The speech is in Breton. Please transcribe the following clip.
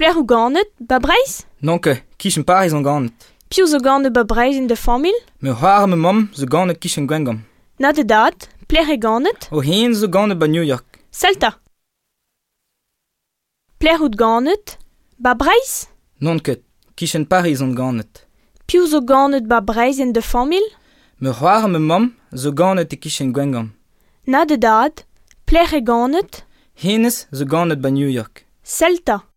pler ou ganet, ba breiz Non ket, kichen par ez an ganet. Piv zo ganet ba breiz in de famil Me c'hoar me mom, zo ganet kichen gwengam. Na de dat, pler e ganet O hen zo ganet ba New York. Selta Pler ou ganet Ba breiz Non ket, kichen par ez an ganet. Piv zo ganet ba breiz in de famil Me c'hoar me mom, zo ganet e kichen gwengam. Na de dat, pler e ganet Hennes zo ganet ba New York. Selta